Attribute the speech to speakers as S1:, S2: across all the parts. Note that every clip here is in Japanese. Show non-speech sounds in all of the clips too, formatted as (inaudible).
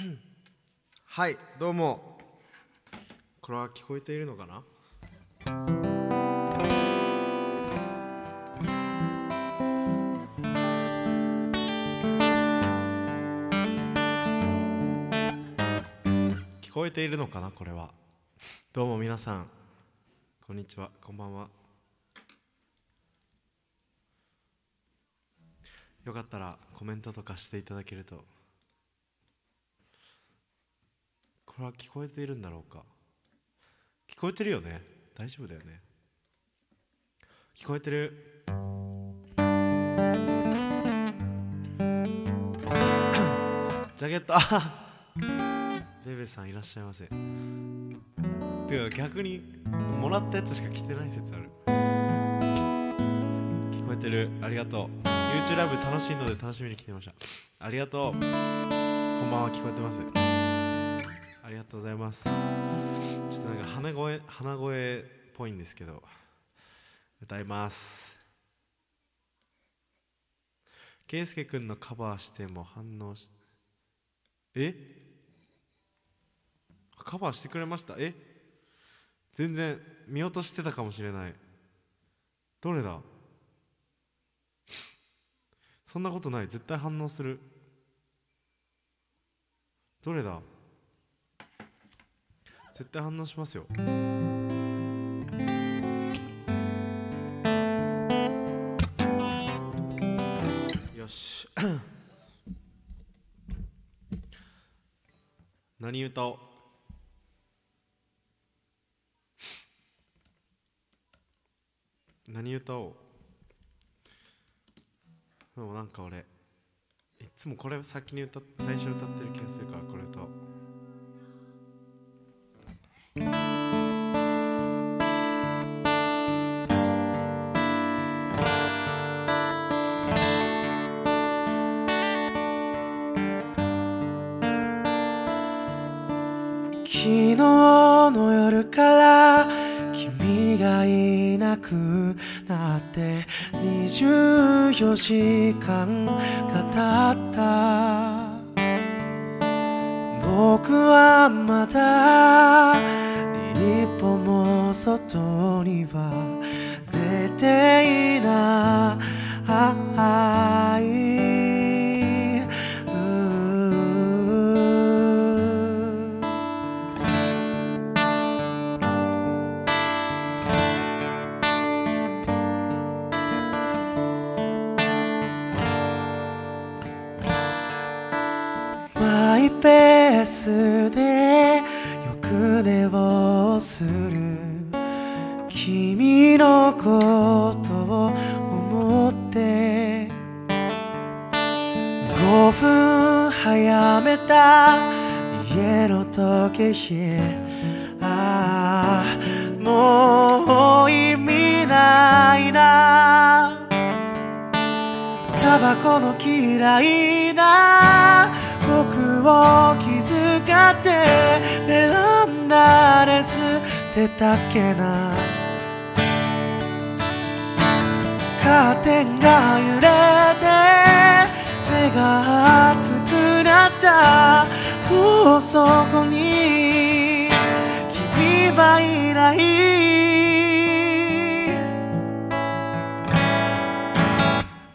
S1: (clears throat) はいどうも。これは聞こえているのかな？聞こえているのかな？これは。どうも皆さん。こんにちは。こんばんは。よかったらコメントとかしていただけるとこれは聞こえているんだろうか？聞こえてるよね？大丈夫だよね？聞こえてる？(coughs) ジャケット。あ (coughs) ベベさんいらっしゃいませ。てか逆にもらったやつしか着てない説ある。聞こえてる。ありがとう。YouTube ライブ楽しいので楽しみに来てました。ありがとう。こんばんは。聞こえてます。がとうございます。ちょっとなんか鼻声鼻声っぽいんですけど歌います。圭佑君のカバーしても反応しえ？カバーしてくれました？え？全然見落としてたかもしれない。どれだ？そんなことない。絶対反応する。どれだ？絶対反応しますよ。よし。(coughs) 何歌おう。何歌おう。でもなんか俺いつもこれ先に歌っ最初歌ってる気がするからこれ歌おう。
S2: 昨日の夜から君がいなくなって24時間が経った。僕はまだ一歩も外には出ていない。マイペースでする君のことを思って5分早めた家の時計ああもう意味ないな。タバコの嫌いな。僕を気遣ってベランダで捨てたけな。カーテンが揺れて目が熱くなった。もうそこに君はいない。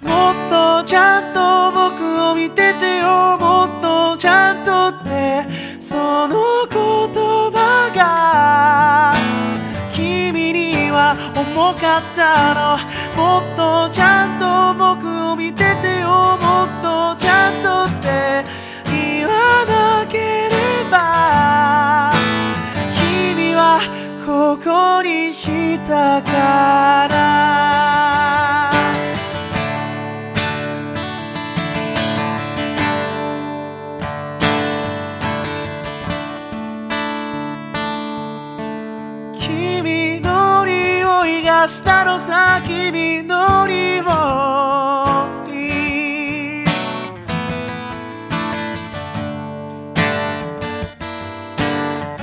S2: もっとちゃんと僕を見ててよ。もっとちゃんとってその君には重かったの。もっとちゃんと僕を見ててよ。もっとちゃんとって言わなければ。君はここにいたから。匂いがしたの先にの匂い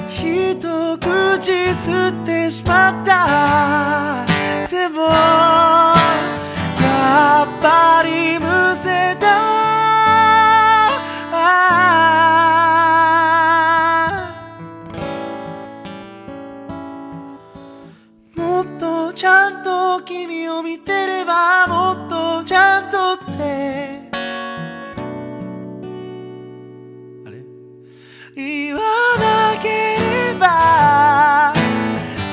S2: 一口吸ってしまった。でも見てればもっとちゃんとって。言わなければ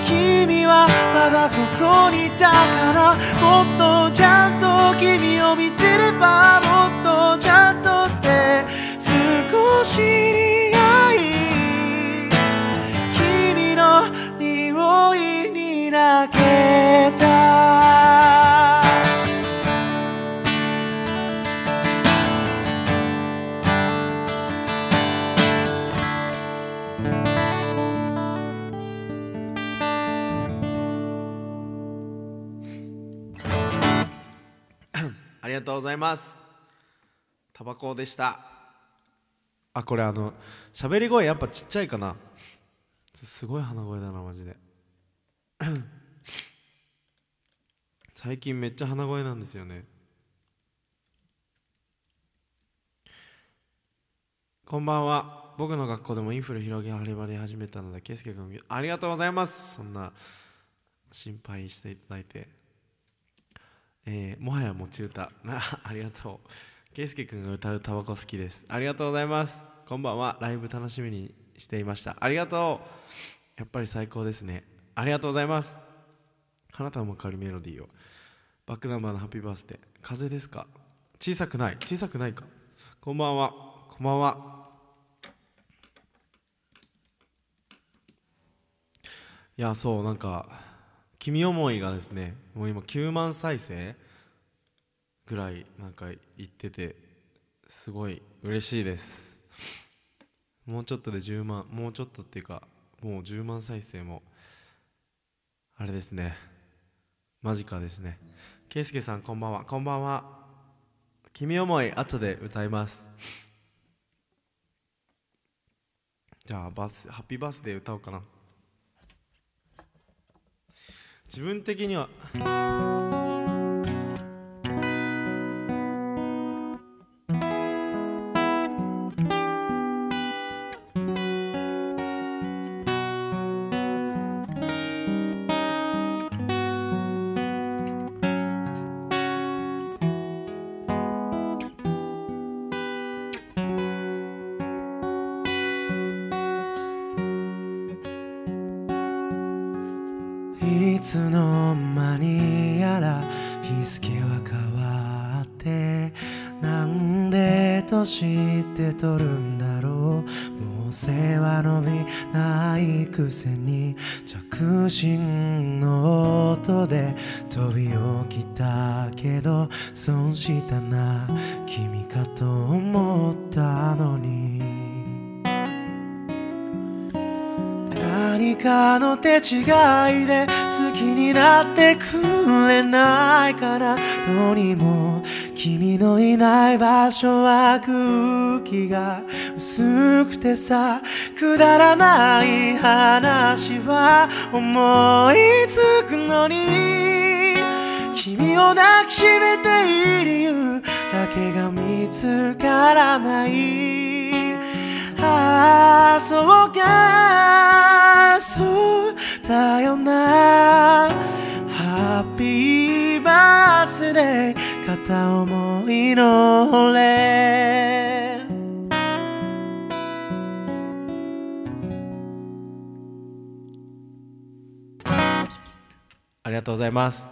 S2: 君はまだここにいたからもっとちゃんと君を見てればもっとちゃんとって。少し苦 (coughs)
S1: ありがとうございます。タバコでした。あこれあの喋り声やっぱちっちゃいかな。すごい鼻声だなマジで。最近めっちゃ鼻声なんですよね。こんばんは。僕の学校でもインフル広げはりばり始めたので圭介君ありがとうございます。そんな心配していただいて。えーもはや持ち歌。(laughs) ありがとう。圭介君が歌うタバコ好きです。ありがとうございます。こんばんは。ライブ楽しみにしていました。ありがとう。やっぱり最高ですね。ありがとうございます。花束も変わるメロディーを。バックナンバーのハッピーバースデー。風ですか？小さくない。小さくないか？こんばんは。こんばんは。いやそうなんか「君思い」がですねもう今9万再生ぐらいなんか言っててすごい嬉しいです。もうちょっとで10万もうちょっとっていうかもう10万再生もあれですね。間近ですね。圭介さんこんばんは。こんばんは。君思い後で歌います。じゃあバスハッピーバースデー歌おうかな。自分的には
S2: いつの間にやら日付は変わってなんで年って取るんだろうもう背は伸びないくせに着信の音で飛び起きたけど損したな君かと思ったのにかの手違いで好きになってくれないからどうにも君のいない場所は空気が薄くてさくだらない話は思いつくのに。君を抱きしめている理由だけが見つからない。ああそうかそうだよなハッピーバースデー。片思いの俺。
S1: ありがとうございます。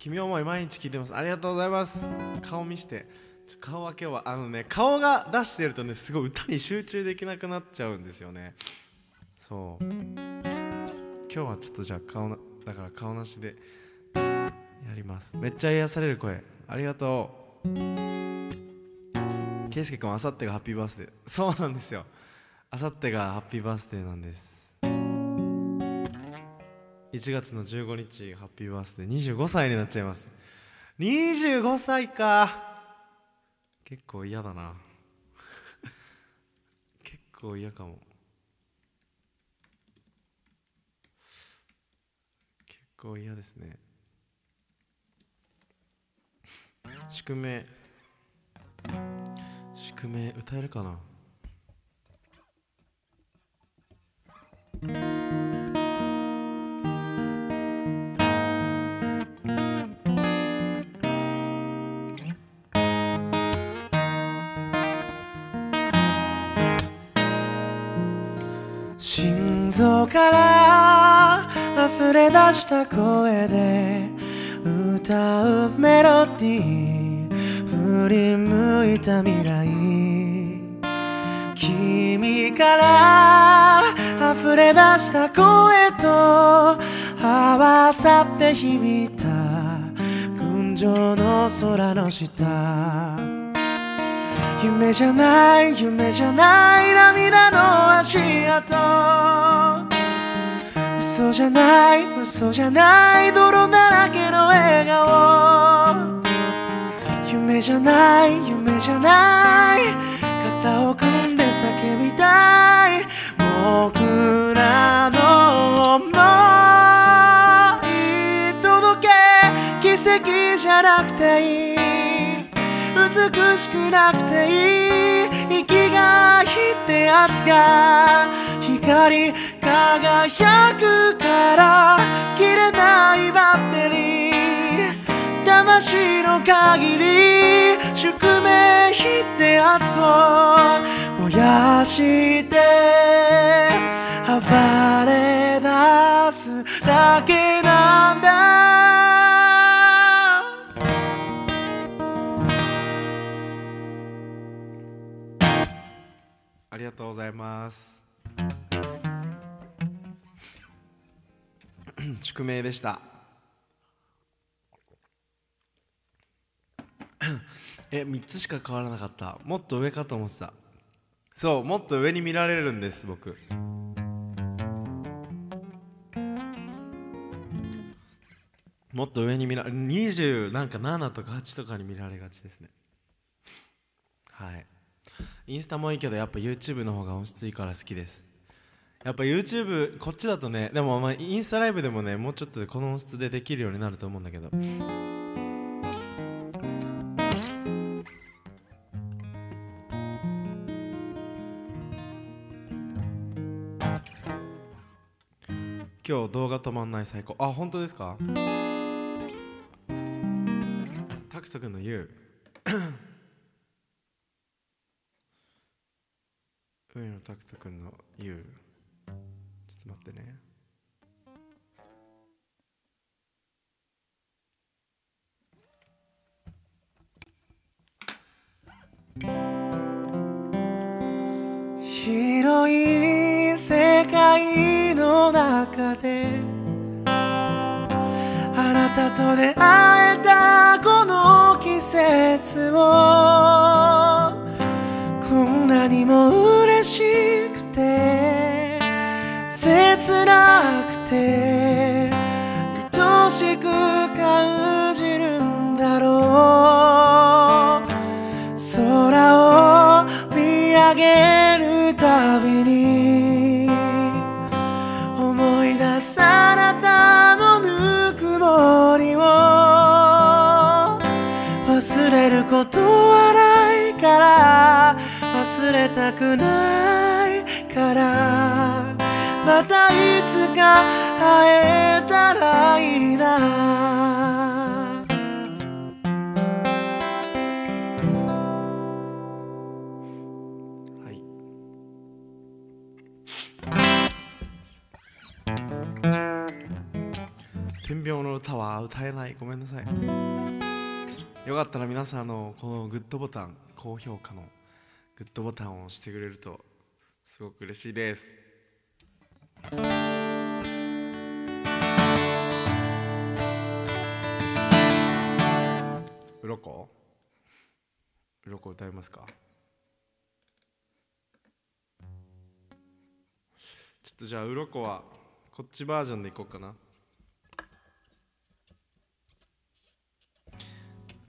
S1: 君思い毎日聞いてます。ありがとうございます。顔見して。顔は今日はあのね顔が出してるとねすごい歌に集中できなくなっちゃうんですよね。そう。今日はちょっとじゃあ顔なだから顔なしでやります。めっちゃ癒される声。ありがとう。圭佑君あさってがハッピーバースデー。そうなんですよ。あさってがハッピーバースデーなんです。1月の15日ハッピーバースデー25歳になっちゃいます。25歳か。結構嫌だな。(laughs) 結構嫌かも。結構嫌ですね。宿命。宿命歌えるかな？
S2: 心臓から溢れ出した声で歌うメロディー振り向いた未来君から溢れ出した声と合わさって響いた群青の空の下夢じゃない夢じゃない涙の足跡。嘘じゃない嘘じゃない泥だらけの笑顔。夢じゃない夢じゃない肩を組んで叫びたい。僕らの想い。しくなくていい。息がって圧が光輝くから切れないバッテリー。魂の限り宿命って圧を燃やして暴れ出すだけなんだ。
S1: がとうございます。(coughs) 宿命でした。(coughs) え3つしか変わらなかった。もっと上かと思ってた。そうもっと上に見られるんです僕。もっと上に見られ20なんか7とか8とかに見られがちですね。はい。インスタもいいけどやっぱ YouTube の方が音質いいから好きです。やっぱ YouTube こっちだとねでもまあインスタライブでもねもうちょっとこの音質でできるようになると思うんだけど。今日動画止まんない最高。あ本当ですか？タクト君の言う。上野拓人君の言う。ちょっと待ってね。
S2: 広い世界の中であなたと出会えたこの季節を。こんなにも嬉しくて切なくて愛しく感じるんだろう。空を見上げるたびに思い出すあなたのぬくもりを忘れることはない忘れたくないから。またいつか会えたらいいな。
S1: はい。天秤の歌は歌えない。ごめんなさい。よかったら皆さんのこのグッドボタン高評価のグッドボタンを押してくれるとすごく嬉しいです。うろこ？うろこ歌いますか？ちょっとじゃあうろこはこっちバージョンでいこうかな。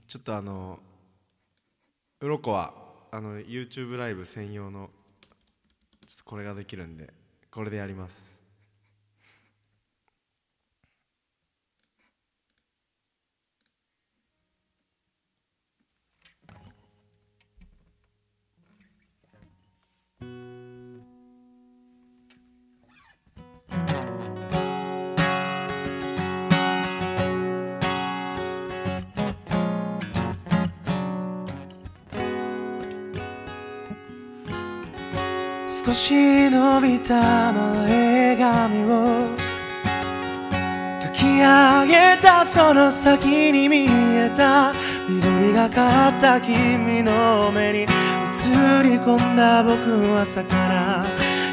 S1: ちょっとあのうろこはあの YouTube ライブ専用のちょっとこれができるんでこれでやります。
S2: 少し伸びた前髪を書き上げたその先に見えた緑がかった君の目に映り込んだ僕は朝から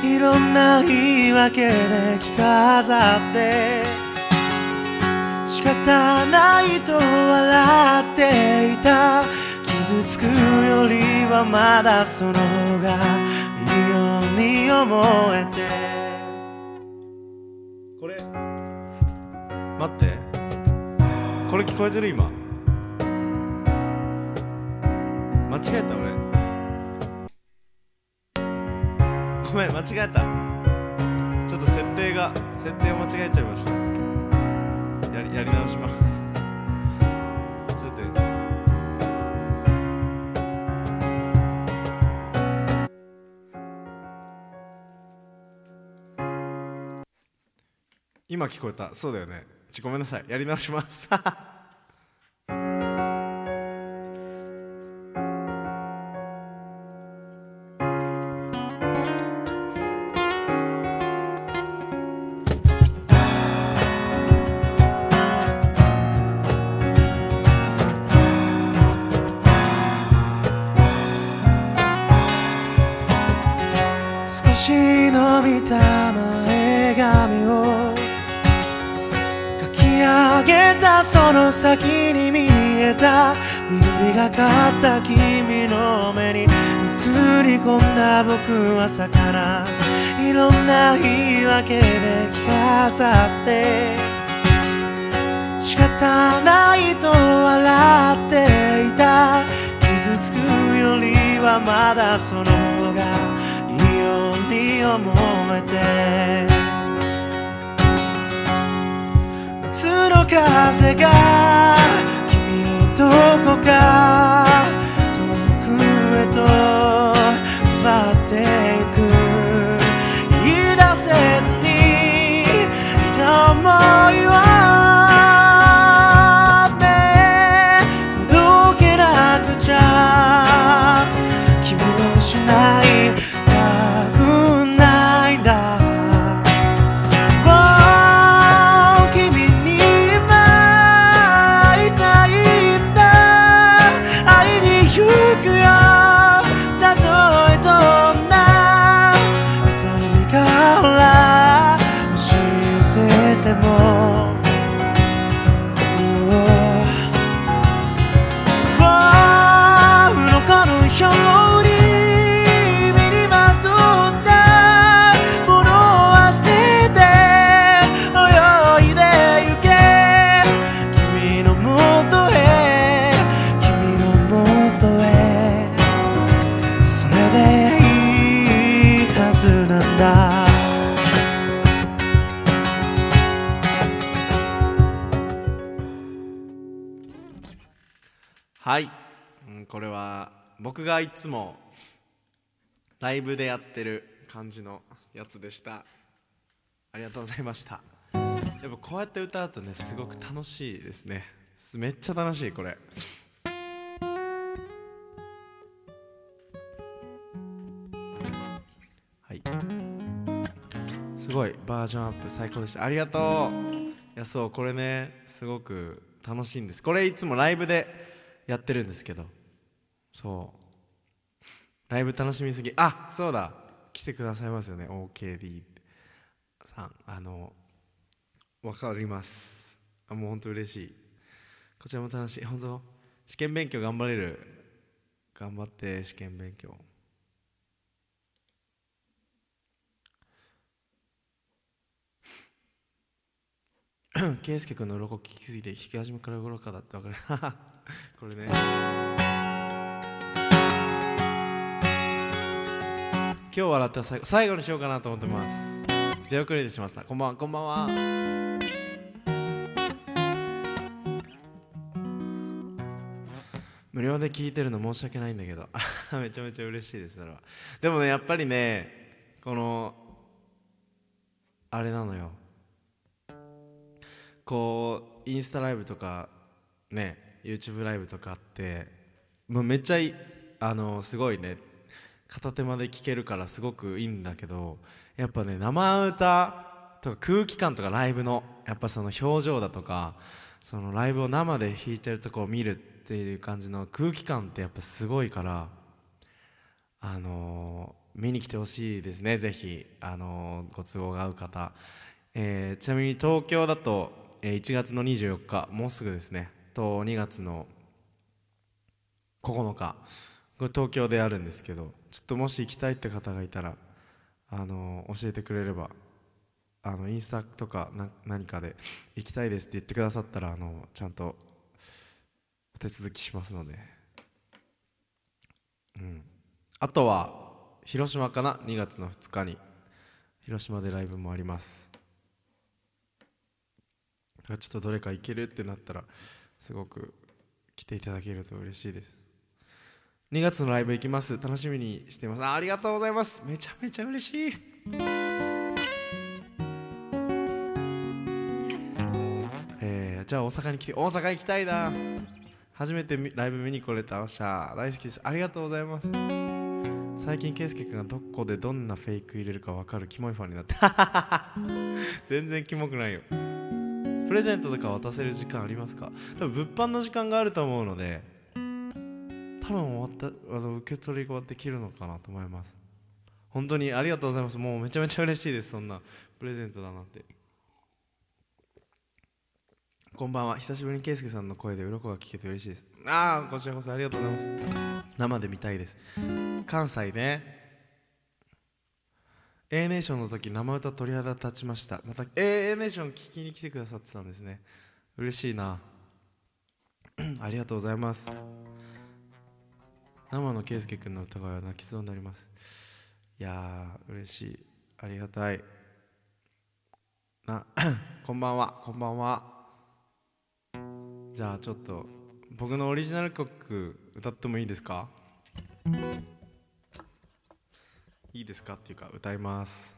S2: いろんな言い訳で着飾って仕方ないと笑っていた傷つくよりはまだその方がに思えて。
S1: これ。待って。これ聞こえてる今。間違えた俺。ごめん間違えた。ちょっと設定が設定を間違えちゃいました。やりやり直します。今聞こえた。そうだよね。ちごめんなさい。やり直します。
S2: 僕がい
S1: つもライブでやってる感じのやつでした。ありがとうございました。やっぱこうやって歌うとねすごく楽しいですね。めっちゃ楽しいこれ。はい。すごいバージョンアップ最高でした。ありがとう。いやそうこれねすごく楽しいんです。これいつもライブでやってるんですけど。そう。ライブ楽しみすぎ。あそうだ。来てくださいますよね。OKD さん。あのわかります。あもう本当嬉しい。こちらも楽しい。本当試験勉強頑張れる。頑張って試験勉強。圭佑君の鱗聞きすぎて引き始めから愚かだってわかる。(laughs) これね。今日笑った最後最後にしようかなと思ってます。出遅れてしまった。こんばんは。こんばんは。無料で聞いてるの申し訳ないんだけど。(laughs) めちゃめちゃ嬉しいですそれは。でもねやっぱりねこのあれなのよ。こうインスタライブとかね YouTube ライブとかってもうめっちゃあのすごいね。片手間で聴けるからすごくいいんだけどやっぱね生歌とか空気感とかライブのやっぱその表情だとかそのライブを生で弾いてるとこを見るっていう感じの空気感ってやっぱすごいからあのー見に来てほしいですねぜひ、あのーご都合が合う方、えーちなみに東京だと、え1月の24日もうすぐですね。と2月の9日。これ東京であるんですけどちょっともし行きたいって方がいたらあの教えてくれればあのインスタとかな何かで行きたいですって言ってくださったらあのちゃんとお手続きしますので。うん。あとは広島かな？2月の2日に。広島でライブもあります。だからちょっとどれか行けるってなったらすごく来ていただけると嬉しいです。2月のライブ行きます。楽しみにしています。ありがとうございます。めちゃめちゃ嬉しい。えーじゃあ大阪に来て大阪行きたいな。初めてライブ見に来れたおっしゃ大好きです。ありがとうございます。最近圭佑君がどこでどんなフェイク入れるか分かるキモいファンになって。(laughs) 全然キモくないよ。プレゼントとか渡せる時間ありますか？多分物販の時間があると思うので多分終わったあの受け取り終わって切るのかなと思います。本当にありがとうございます。もうめちゃめちゃ嬉しいですそんなプレゼントだなんて。こんばんは。久しぶりに圭介さんの声で鱗が聞けて嬉しいです。ああこちらこそありがとうございます。生で見たいです。関西ね。A ネーションの時生歌鳥肌立ちました。また A ネーション聞きに来てくださってたんですね。嬉しいな。(clears throat) ありがとうございます。生の圭佑君の歌声は泣きそうになります。いやー嬉しい。ありがたい。な (coughs) こんばんは。こんばんは。じゃあちょっと僕のオリジナル曲歌ってもいいですか？いいですかっていうか歌います。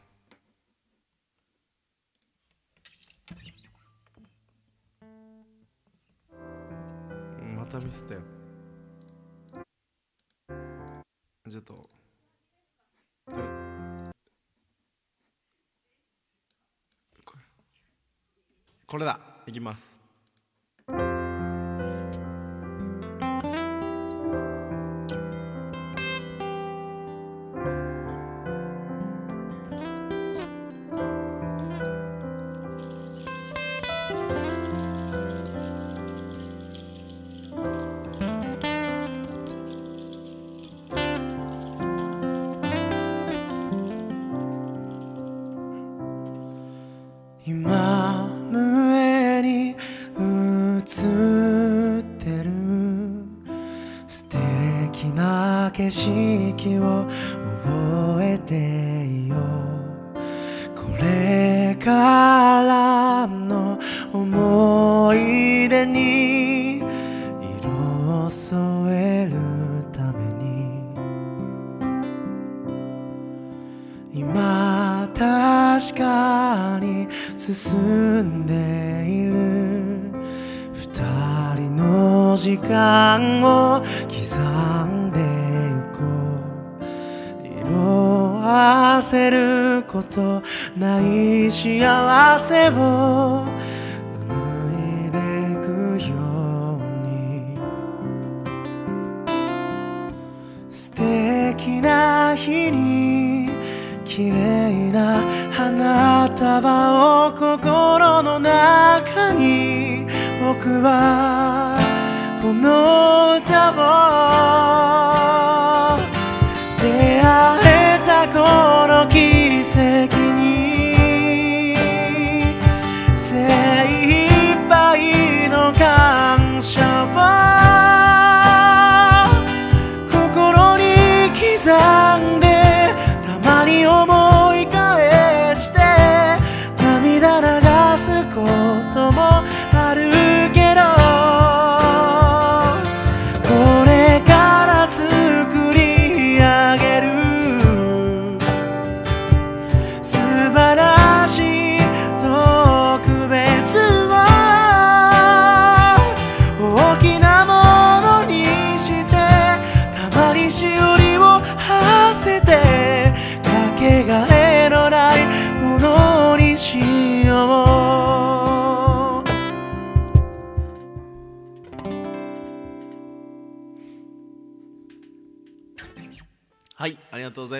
S1: またミスったよ。ちょっと。これだ。いきます。
S2: 景色をはこの歌を出会えたこの奇跡。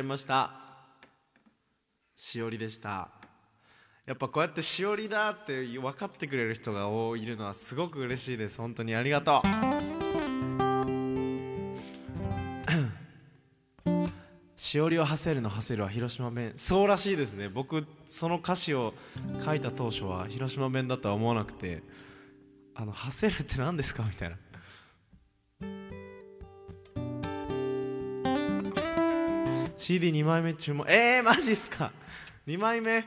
S2: い
S1: ました。しおりでした。やっぱこうやってしおりだって分かってくれる人がいるのはすごく嬉しいです。本当にありがとう。(coughs) しおりを馳せるの馳せるは広島弁。そうらしいですね。僕その歌詞を書いた当初は広島弁だとは思わなくてあの馳せるって何ですか？みたいな。CD2 枚目注文。えー、マジっすか。2枚目。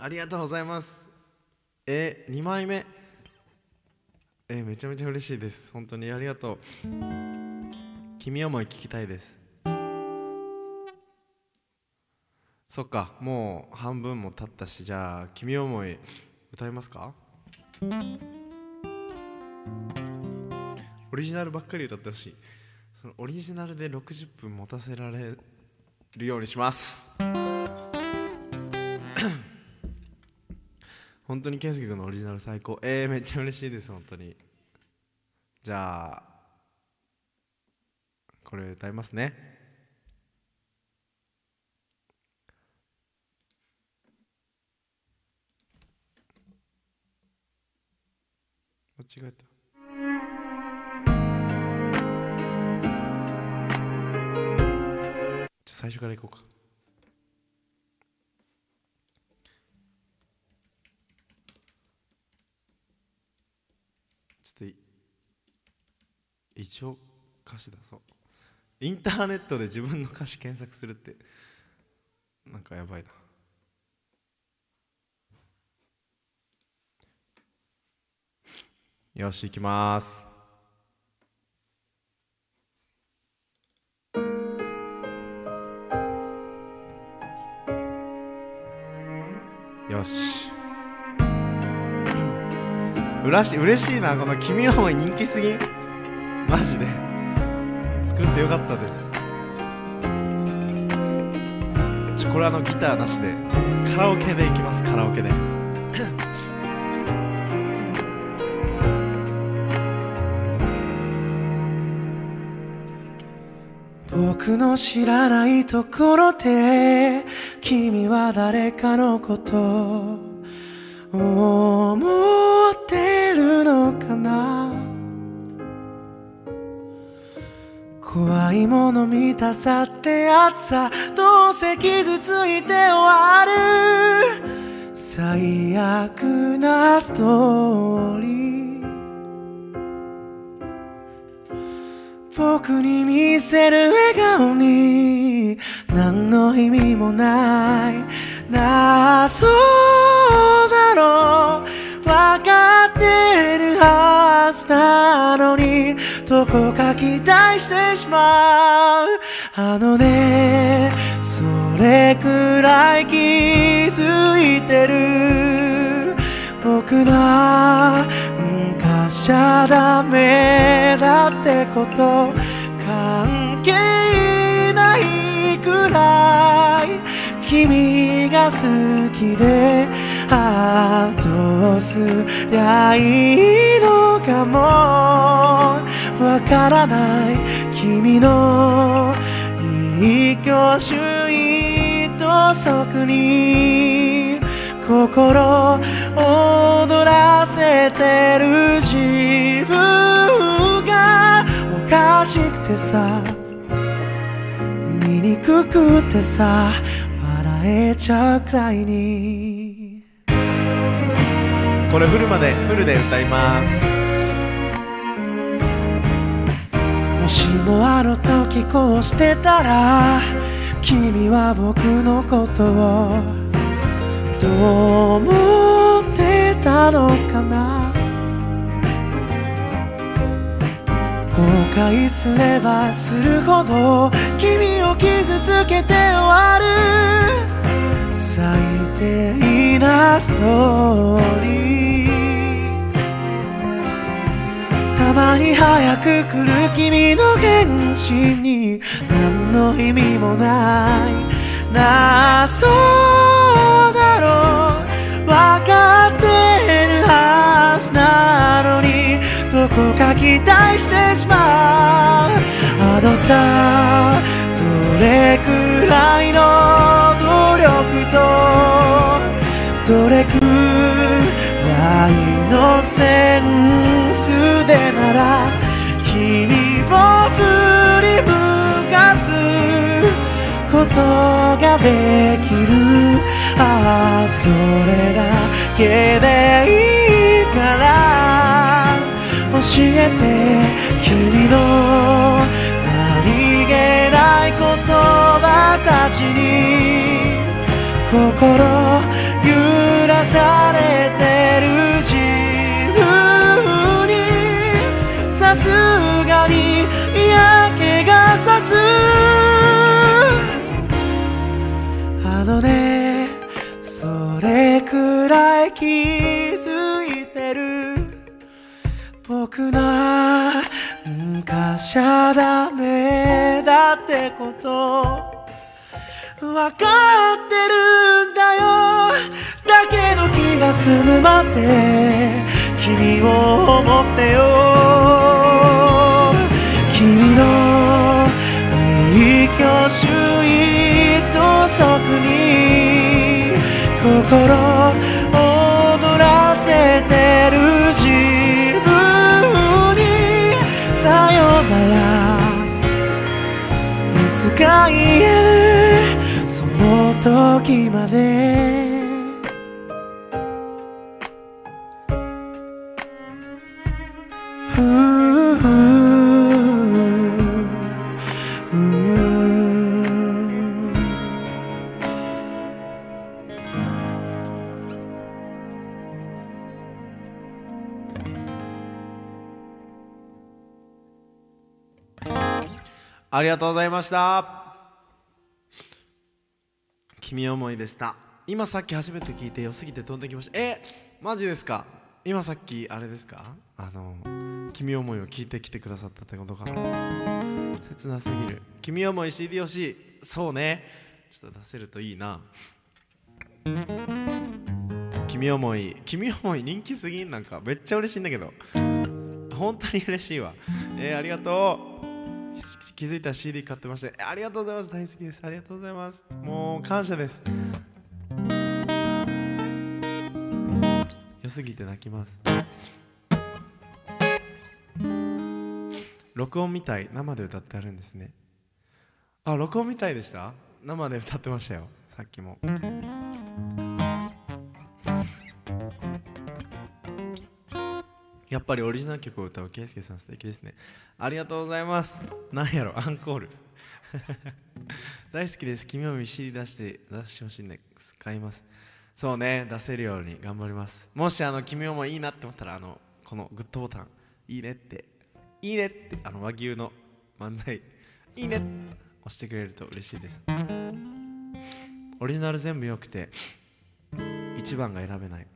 S1: ありがとうございます。えー、2枚目。えー、めちゃめちゃ嬉しいです。本当に。ありがとう。君思い聞きたいです。そっか。もう半分も経ったし。じゃあ君思い歌いますか？オリジナルばっかり歌ってほしい。そのオリジナルで60分持たせられるようにします。(coughs) 本当に健介君のオリジナル最高。えー、めっちゃ嬉しいです本当に。じゃあこれ歌いますね。間違えた。ちょ最初からいこうか。ちょっと一応歌詞出そう。インターネットで自分の歌詞検索するってなんかやばいな。よし行きます。よし。うらし嬉しいなこの「君思い」人気すぎマジで。作ってよかったです。ちょこれあのギターなしでカラオケでいきますカラオケで。
S2: 僕の知らないところで君は誰かのこと思ってるのかな。怖いもの見たさってやつさどうせ傷ついて終わる。最悪なストーリー。僕に見せる笑顔に何の意味もない。なあそうだろう。分かってるはずなのに。どこか期待してしまう。あのねそれくらい気づいてる。僕がかしちゃダメだってこと関係ないくらい君が好きでああどうすりゃいいのかも。わからない君の一挙手一投足に。心躍らせてる自分がおかしくてさ醜くてさ笑えちゃうくらいに。
S1: これフルまでフルで歌います。
S2: もしもあの時こうしてたら君は僕のことをどう思ってたのかな？後悔すればするほど君を傷つけて終わる。最低なストーリー。たまに早く来る君の返信に何の意味もない。なあそう。こか期待してしまうあのさどれくらいの努力とどれくらいのセンスでなら君を振り向かすことができるああそれだけでいいから。えて君の何気ない言葉たちに心揺らされてる自分にさすがに嫌気がさす。あのねそれくらい気しゃダメだってこと。わかってるんだよ。だけど気が済むまで。君を思ってよ。君の一挙手一投足に心いつか言える。その時まで。
S1: ありがとうございました。君思いでした。今さっき初めて聞いて良すぎて飛んできました。えマジですか？今さっきあれですか？あの君思いを聞いてきてくださったってことかな。切なすぎる。君思い CD 推し。そうね。ちょっと出せるといいな。君思い。君思い人気すぎん？なんかめっちゃ嬉しいんだけど。本当に嬉しいわ。えー、ありがとう。気づいたら CD 買ってましてありがとうございます。大好きです。ありがとうございます。もう感謝です。良すぎて泣きます。録音みたい。生で歌ってあるんですね。あ録音みたいでした？生で歌ってましたよ。さっきも。やっぱりオリジナル曲を歌うケイスケさん素敵ですね。ありがとうございます。なんやろアンコール。(laughs) 大好きです。君を見知り出して出してほしいんです買います。そうね出せるように頑張ります。もしあの君をもいいなって思ったらあのこのグッドボタン。いいねって。いいねってあの和牛の漫才。いいね押してくれると嬉しいです。オリジナル全部良くて一番が選べない。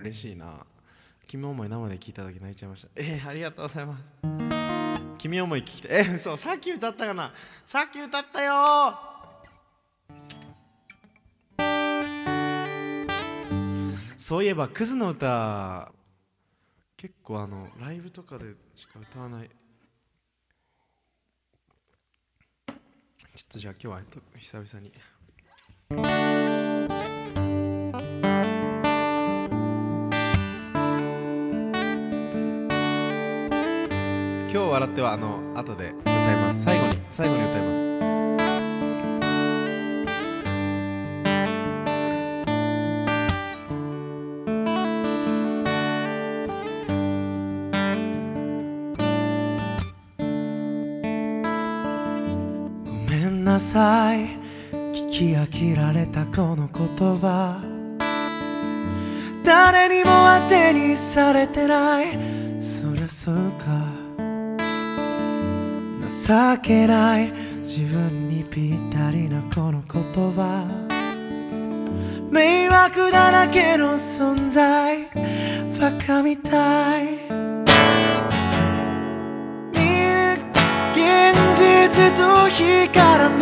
S1: 嬉しいな。君思い生で聞いた時泣いちゃいました。えー、ありがとうございます。君思い聞きたい。えー、嘘。さっき歌ったかな。さっき歌ったよ。そういえばクズの歌結構あのライブとかでしか歌わない。ちょっとじゃあ今日はえっと久々に。今日笑ってはあの後で歌います。最後に最後に歌います。
S2: ごめんなさい。聞き飽きられたこの言葉。誰にも当てにされてない。そりゃそうか。情けない自分にぴったりなこの言葉。迷惑だらけの存在。バカみたい。見る現実と日からの。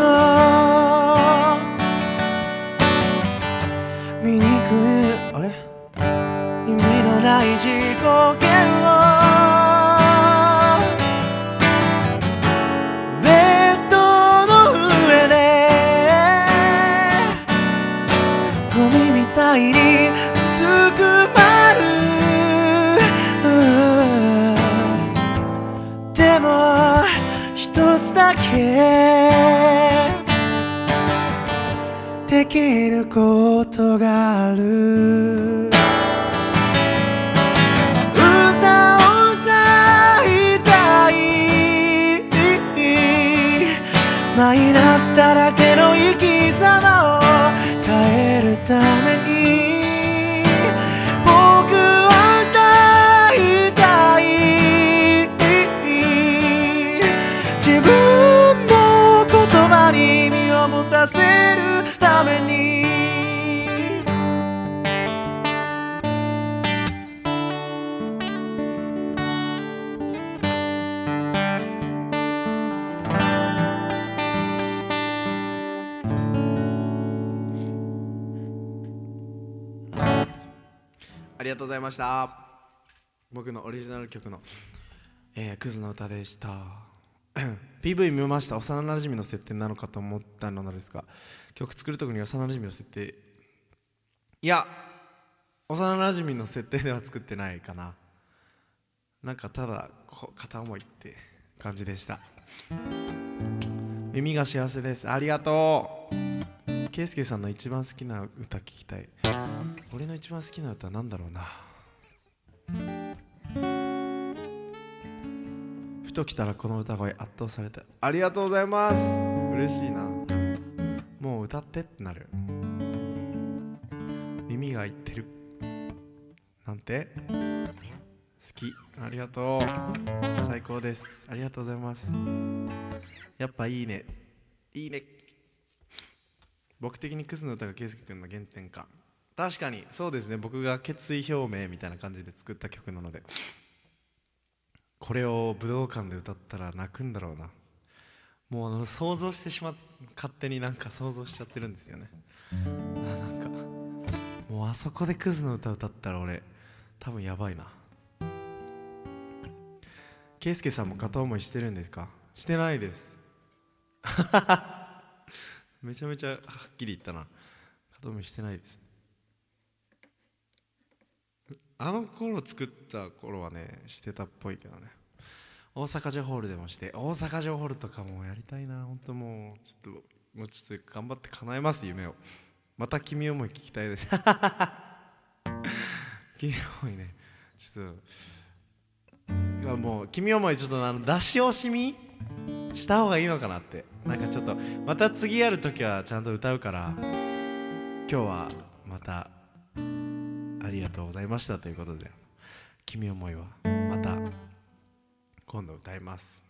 S2: 醜いあれ？意味のない自己
S1: りがとうございました。僕のオリジナル曲の、えークズの歌でした。(coughs) PV 見ました。幼なじみの設定なのかと思ったのですが曲作る時に幼なじみの設定。いや幼なじみの設定では作ってないかな。なんかただ片思いって感じでした。耳が幸せです。ありがとう。圭介さんの一番好きな歌聞きたい。俺の一番好きな歌は何だろうな。ふと来たらこの歌声圧倒されたありがとうございます。嬉しいな。もう歌ってってなる。耳が言ってる。なんて？好き。ありがとう。最高です。ありがとうございます。やっぱいいね。いいね。僕的にクズの歌が圭佑君の原点か。確かにそうですね。僕が決意表明みたいな感じで作った曲なので。これを武道館で歌ったら泣くんだろうな。もうあの想像してしまっ勝手になんか想像しちゃってるんですよね。あなんかもうあそこでクズの歌歌ったら俺多分やばいな。圭介さんも片思いしてるんですか？してないです。(laughs) めちゃめちゃはっきり言ったな。片思いしてないです。あの頃作った頃はねしてたっぽいけどね。大阪城ホールでもして大阪城ホールとかもやりたいな。本当もうちょっともうちょっと頑張って叶えます夢を。また君思い聞きたいです。(laughs) 君思いね。ちょっといやもう君思いちょっとあの出し惜しみした方がいいのかなって。なんかちょっとまた次やるときはちゃんと歌うから今日はまたありがとうございましたということで「君思い」はまた今度歌います。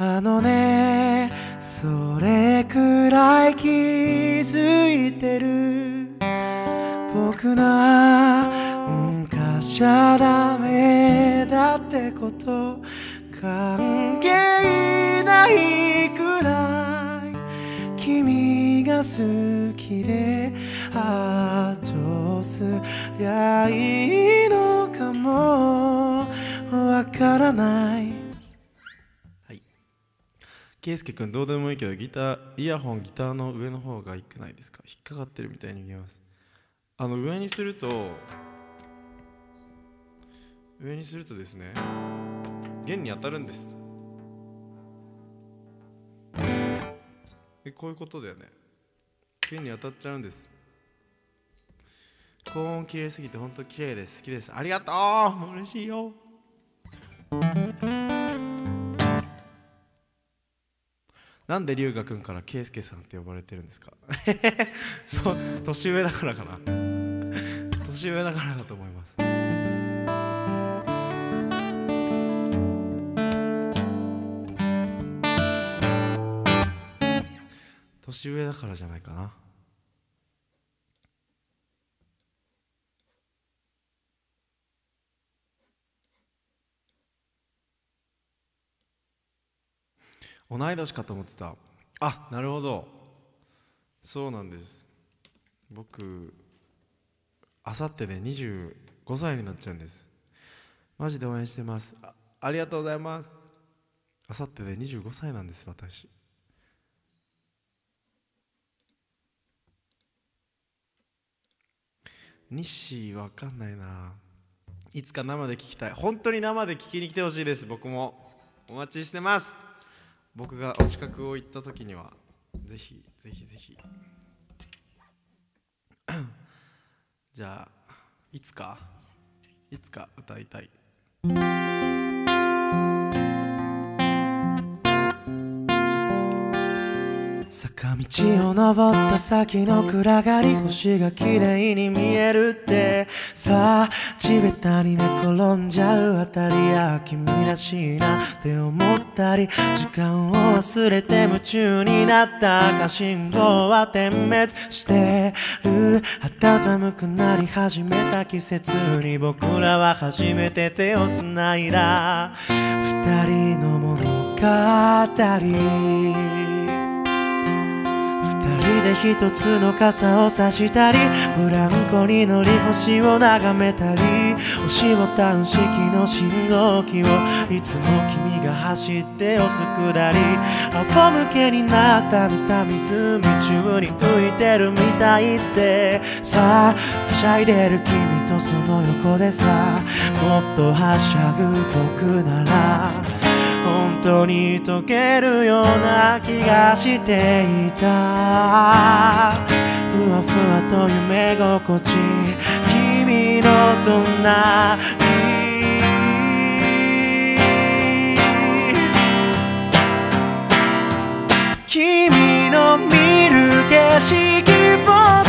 S2: あのねそれくらい気づいてる。僕の昔ゃダメだってこと関係ないくらい君が好きであとすりゃいいのかも。わからない。
S1: はい。圭佑君どうでもいいけどギターイヤホンギターの上の方がいくないですか？引っかかってるみたいに見えます。あの上にすると上にするとですね弦に当たるんです。こういうことだよね。弦に当たっちゃうんです。高音綺麗すぎて本当綺麗です。好きです。ありがとう。嬉しいよ。なんで龍河君から圭介さんって呼ばれてるんですか？(laughs) そう年上だからかな。年上だからだと思います。年上だからじゃないかな。同い年かと思ってた。あなるほど。そうなんです。僕あさってで25歳になっちゃうんです。マジで応援してます。あありがとうございます。あさってで25歳なんです私。西わかんないな。いつか生で聞きたい。本当に生で聞きに来てほしいです僕も。お待ちしてます。僕がお近くを行った時にはぜひぜひぜひ。じゃあいつかいつか歌いたい。
S2: 坂道を登った先の暗がり星が綺麗に見えるって。さあ地べたに寝転んじゃうあたり。や君らしいなって思ったり時間を忘れて夢中になった赤信号は点滅してる。肌寒くなり始めた季節に僕らは初めて手をつないだ。二人の物語。で一つの傘を差したりブランコに乗り星を眺めたり押しボタン式の信号機をいつも君が走って押すくだり仰向けになった見た湖中に浮いてるみたいって。さあはしゃいでる君とその横でさもっとはしゃぐ僕なら本当に溶けるような気がしていた。ふわふわと夢心地。君の隣君。の見る景色を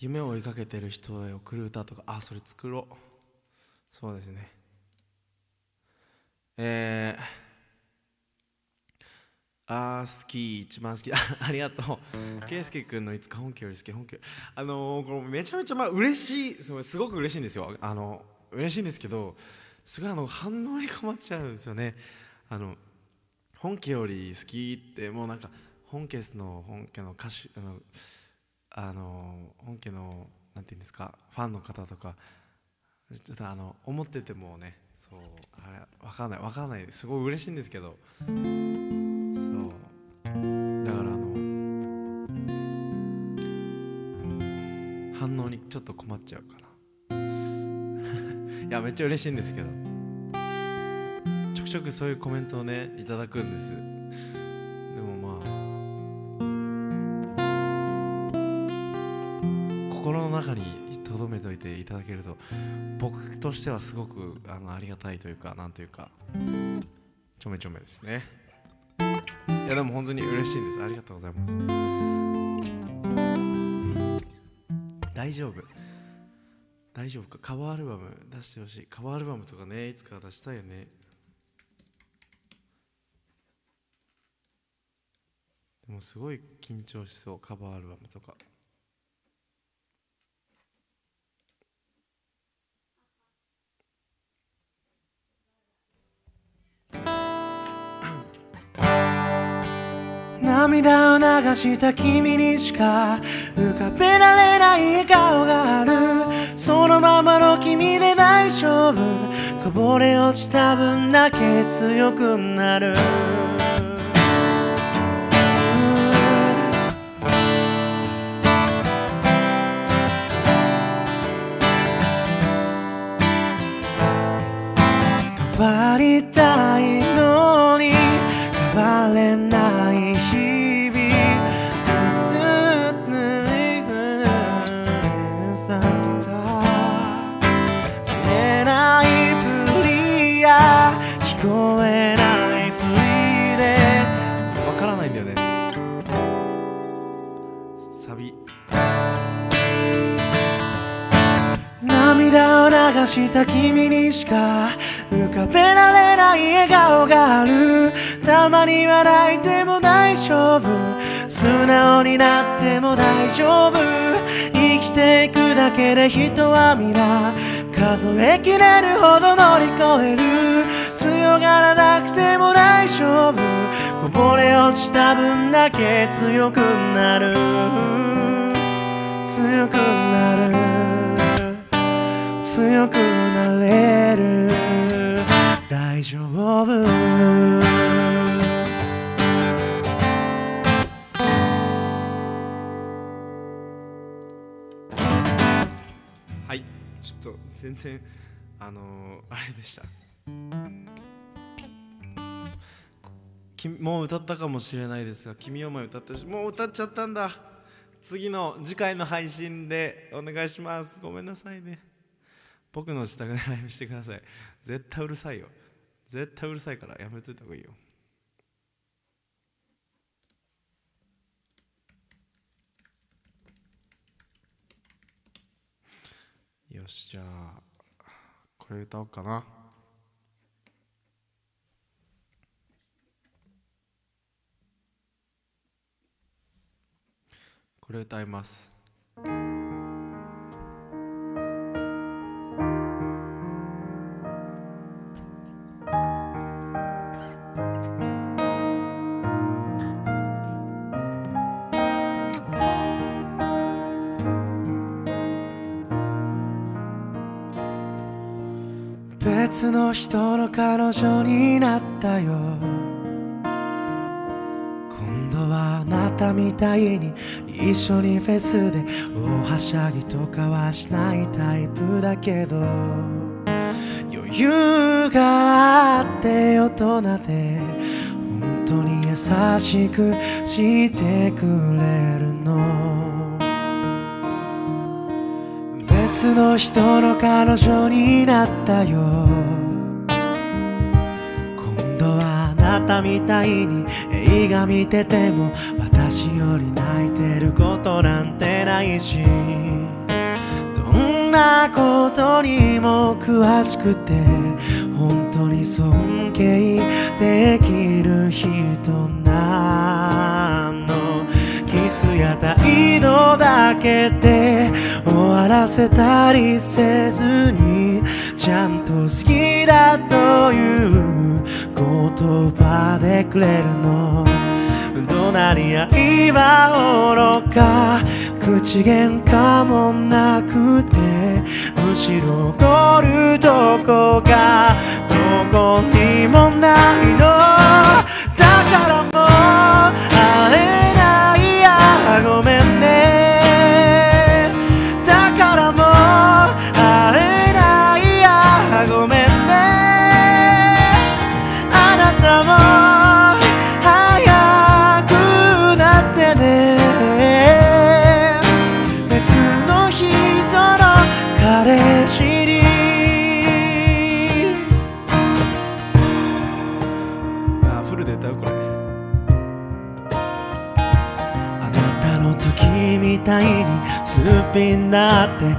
S1: 夢を追いかけてる人へ送る歌とかあそれ作ろう。そうですね。えー、あー好き一番好き。(laughs) ありがとう。圭佑君のいつか本家より好き本家。あのー、これめちゃめちゃまあ嬉しいすごいすごく嬉しいんですよ。あの嬉しいんですけどすごいあの反応に困っちゃうんですよね。あの本家より好きってもうなんか本家の本家の歌手あのあの本家のなんていうんですかファンの方とかちょっとあの思っててもねそうあれわかんないわかんないすごい嬉しいんですけどそう。だからあの反応にちょっと困っちゃうかな。(laughs) いやめっちゃ嬉しいんですけど。ちょくちょくそういうコメントをねいただくんです。中に留めておいていただけると僕としてはすごくあのありがたいというかなんというかちょめちょめですね。いやでも本当に嬉しいんです。ありがとうございます。大丈夫。大丈夫か。カバーアルバム出してほしい。カバーアルバムとかねいつか出したいよね。でもすごい緊張しそう。カバーアルバムとか。
S2: 涙を流した君にしか浮かべられない笑顔がある。そのままの君で大丈夫こぼれ落ちた分だけ強くなる。変わりたいのに変われない。した君にしか浮かべられない笑顔があるたまには泣いても大丈夫素直になっても大丈夫生きていくだけで人は皆数えきれるほど乗り越える強がらなくても大丈夫こぼれ落ちた分だけ強くなる強くなる強くなれる。大丈夫。
S1: はい。ちょっと全然あのー、あれでした。もう歌ったかもしれないですが「君を前歌ったしもう歌っちゃったんだ。次の次回の配信でお願いします。ごめんなさいね。僕の自宅でライブしてください。絶対うるさいよ。絶対うるさいからやめといた方がいいよ。よしじゃあこれ歌おうかな。これ歌います。
S2: 別の人の彼女になったよ。今度はあなたみたいに一緒にフェスで大はしゃぎとかはしないタイプだけど。余裕があって大人で本当に優しくしてくれるの。別の人の彼女になったよ。はあなたみたいに映画見てても私より泣いてることなんてないし。どんなことにも詳しくて本当に尊敬できる人なの。キスや態度だけで終わらせたりせずに。ちゃんと好きだという言葉でくれるの。怒鳴り合いは愚か口喧嘩もなくて。むしろ怒るとこがどこにもないの。だからぴんだって笑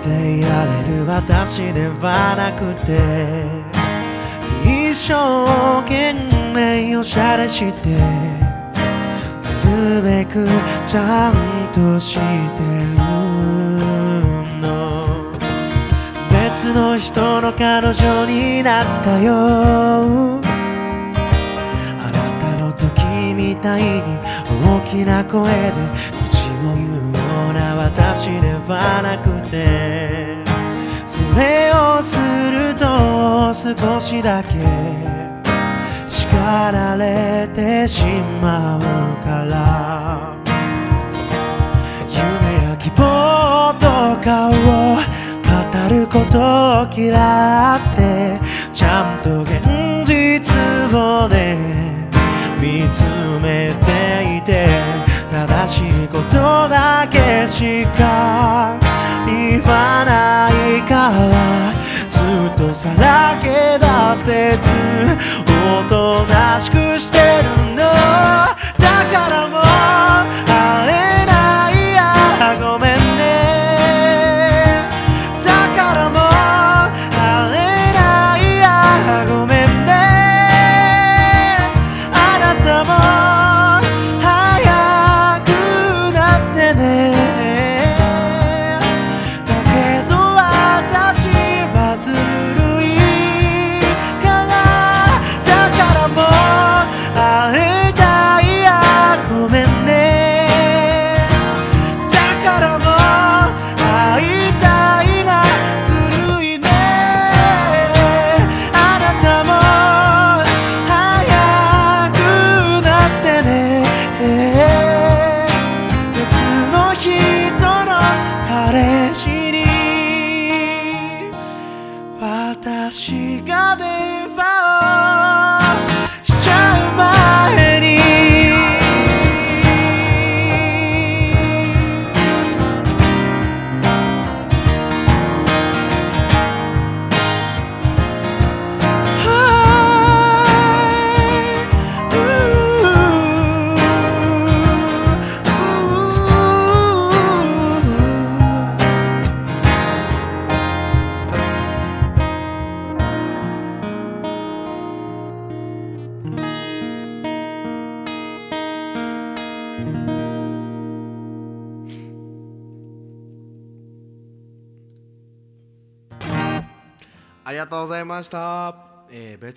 S2: っていられる私ではなくて一生懸命おしゃれしてなるべくちゃんとしてるの別の人の彼女になったよあなたの時みたいに大きな声で私ではなくてそれをすると少しだけ叱られてしまうから夢や希望とかを語ることを嫌ってちゃんと現実をね見つめていて正しいことだけしか言わないから。ずっとさらけ出せずおとなしく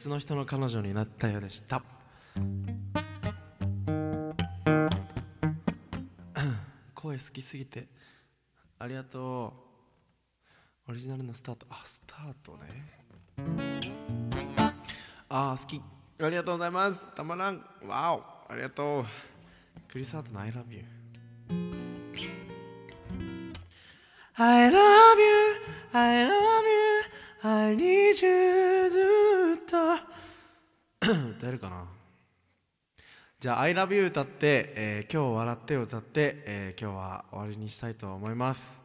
S1: 別の人の彼女になったようでした。(coughs) 声好きすぎて。ありがとう。オリジナルのスタート。あスタートね。あー好き。ありがとうございます。たまらん。わお。ありがとう。クリス・ハートの I love you
S2: I love you I love you I need you (clears throat)
S1: 歌えるかな？じゃあ「ILOVEYOU」歌って、えー今日笑って」を歌って、えー今日は終わりにしたいと思います。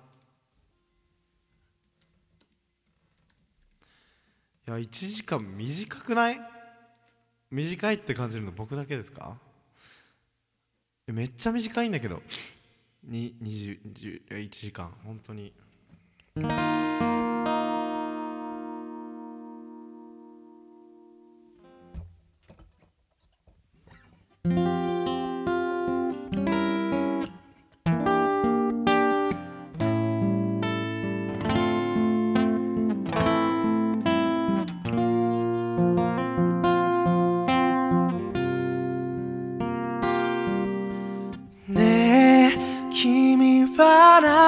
S1: いや1時間短くない？短いって感じるの僕だけですか？めっちゃ短いんだけど。21時間。本当に。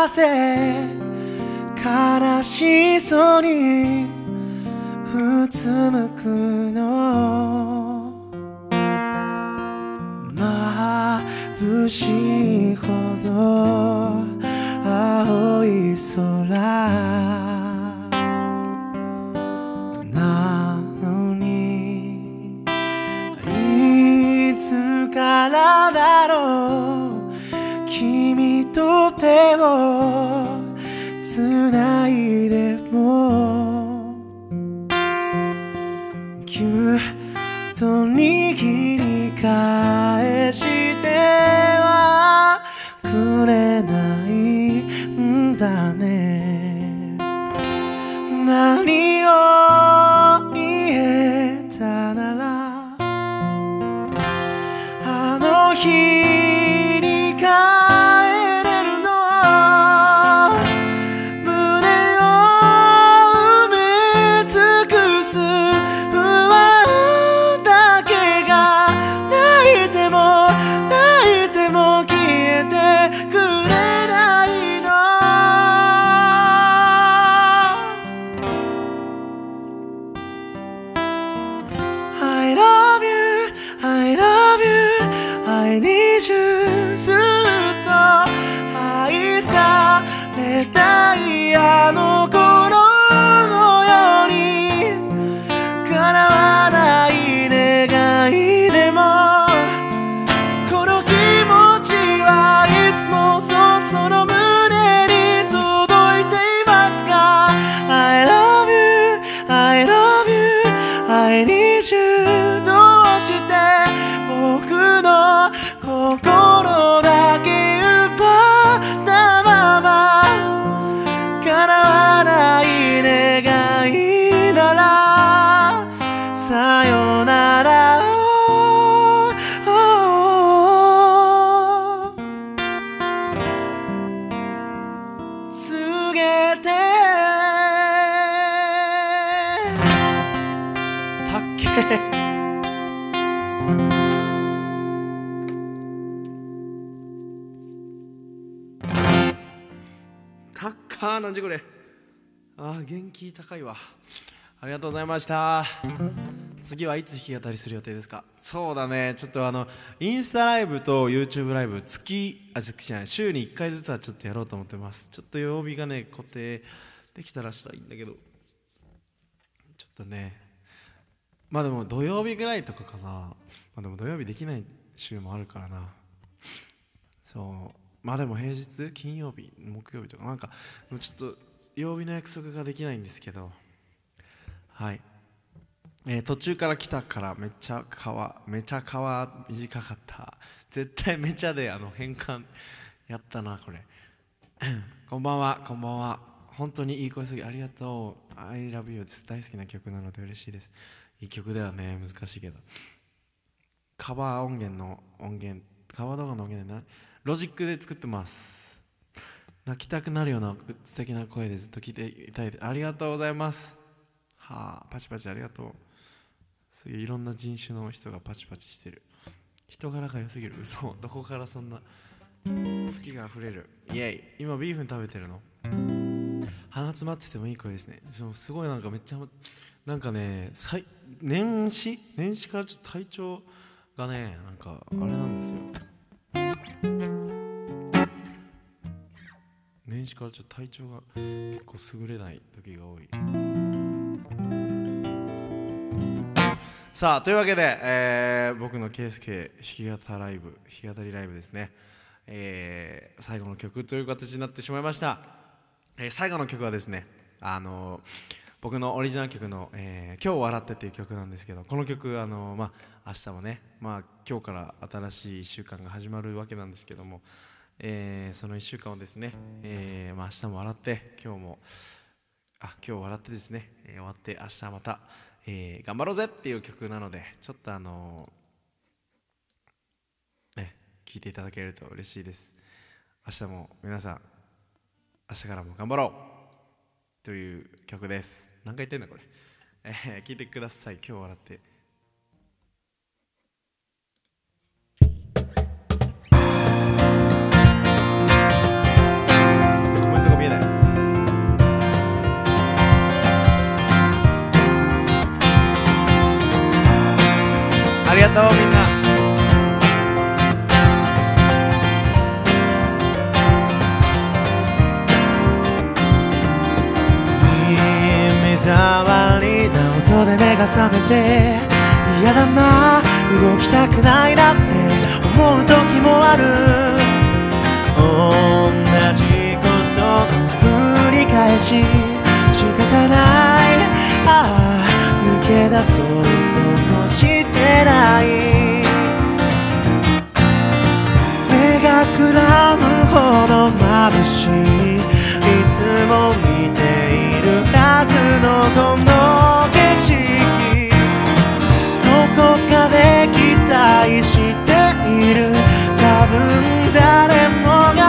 S2: せ。悲しそうにうつむく。ました。
S1: 次はいつ弾き語りする予定ですか？そうだね。ちょっとあのインスタライブと YouTube ライブ月あ月じゃない週に1回ずつはちょっとやろうと思ってます。ちょっと曜日がね固定できたらしたいんだけど。ちょっとね。まあでも土曜日ぐらいとかかな。まあでも土曜日できない週もあるからな。そう。まあでも平日金曜日木曜日とか。なんかちょっと曜日の約束ができないんですけど。はい、えー途中から来たからめっちゃ川めちゃ川短かった。絶対めちゃであの変換やったなこれ。(coughs) こんばんはこんばんは。本当にいい声すぎありがとう。I love you です。大好きな曲なので嬉しいです。いい曲だよね難しいけど。カバー音源の音源カバー動画の音源でなロジックで作ってます。泣きたくなるような素敵な声でずっと聞いていたいです。ありがとうございます。はあパチパチありがとう。すげえいろんな人種の人がパチパチしてる。人柄が良すぎる。嘘。(laughs) どこからそんな好きが溢れる。イエイ。今ビーフン食べてるの？鼻詰まっててもいい声ですね。すごいなんかめっちゃなんかね年始？年始からちょっと体調がねなんかあれなんですよ。年始からちょっと体調が結構優れない時が多いさあというわけで、えー僕の圭介弾き語ライブ弾き語りライブですね、えー最後の曲という形になってしまいました、えー最後の曲はですねあの僕のオリジナル曲の「えー今日笑って」っていう曲なんですけどこの曲あのまあ明日もねまあ今日から新しい1週間が始まるわけなんですけども、えーその1週間をですね、えーまあ、明日も笑って今日もあ今日笑ってですね、えー終わって明日また、えー頑張ろうぜっていう曲なのでちょっとあのーね聴いていただけると嬉しいです。明日も皆さん明日からも頑張ろう。という曲です。何回言ってんだこれ、えー聞いてください。今日笑って。りがとうみんな。
S2: 耳障りな音で目が覚めて嫌だな動きたくないなって思う時もある。同じことの繰り返し仕方ない。ああ抜け出そうともしない。目がくらむほど眩しい。いつも見ているはずのこの景色。どこかで期待している。多分誰もが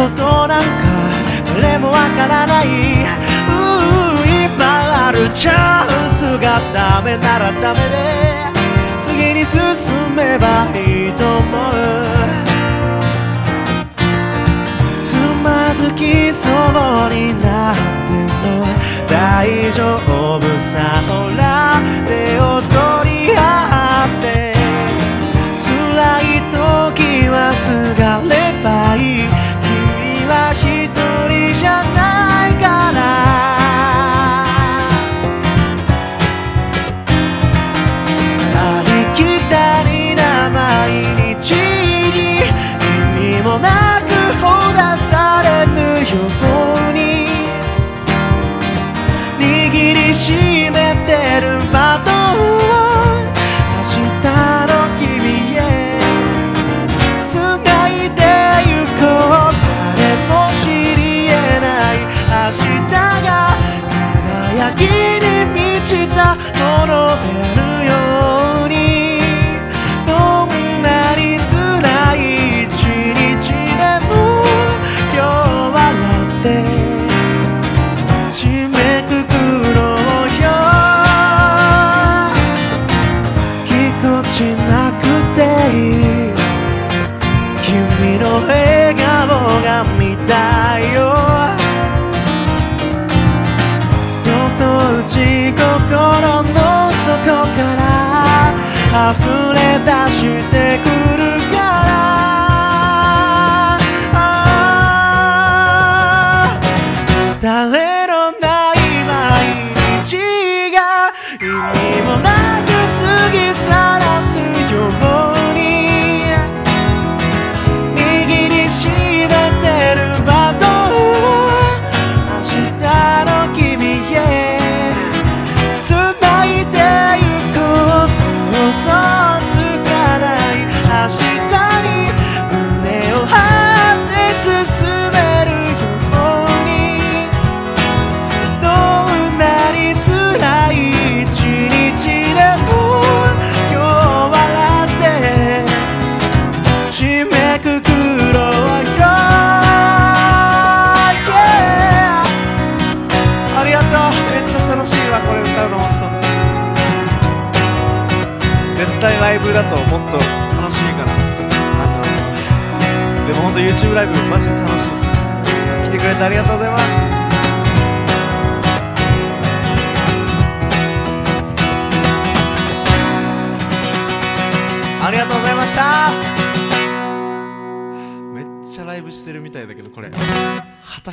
S2: ことなんか誰もわからない。うー今あるチャンスがダメならダメで。次に進めばいいと思う。つまずきそうになっても大丈夫さ。ほら。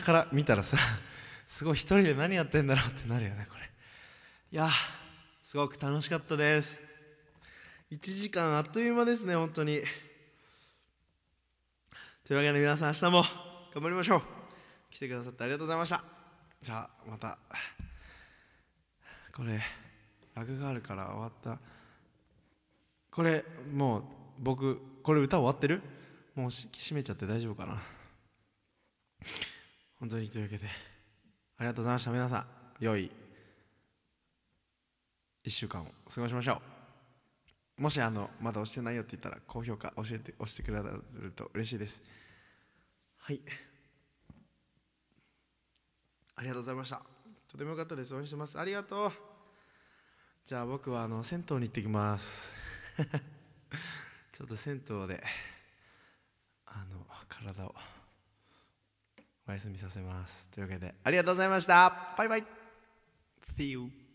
S2: から見たらさ (laughs) すごい一人で何やってんだろうってなるよねこれ。いやすごく楽しかったです。1時間あっという間ですね本当に。というわけで皆さん明日も頑張りましょう。来てくださってありがとうございました。じゃあまたこれラグがあるから終わった。これもう僕これ歌終わってる？もう閉めちゃって大丈夫かな？本当にというわけでありがとうございました。皆さん良い1週間を過ごしましょう。もしあのまだ押してないよって言ったら高評価教えて押してくれると嬉しいです。はい。ありがとうございました。とてもよかったです。応援してます。ありがとう。じゃあ僕はあの銭湯に行ってきます。(laughs) ちょっと銭湯であの体をお休みさせます。というわけでありがとうございました。バイバイ。See you.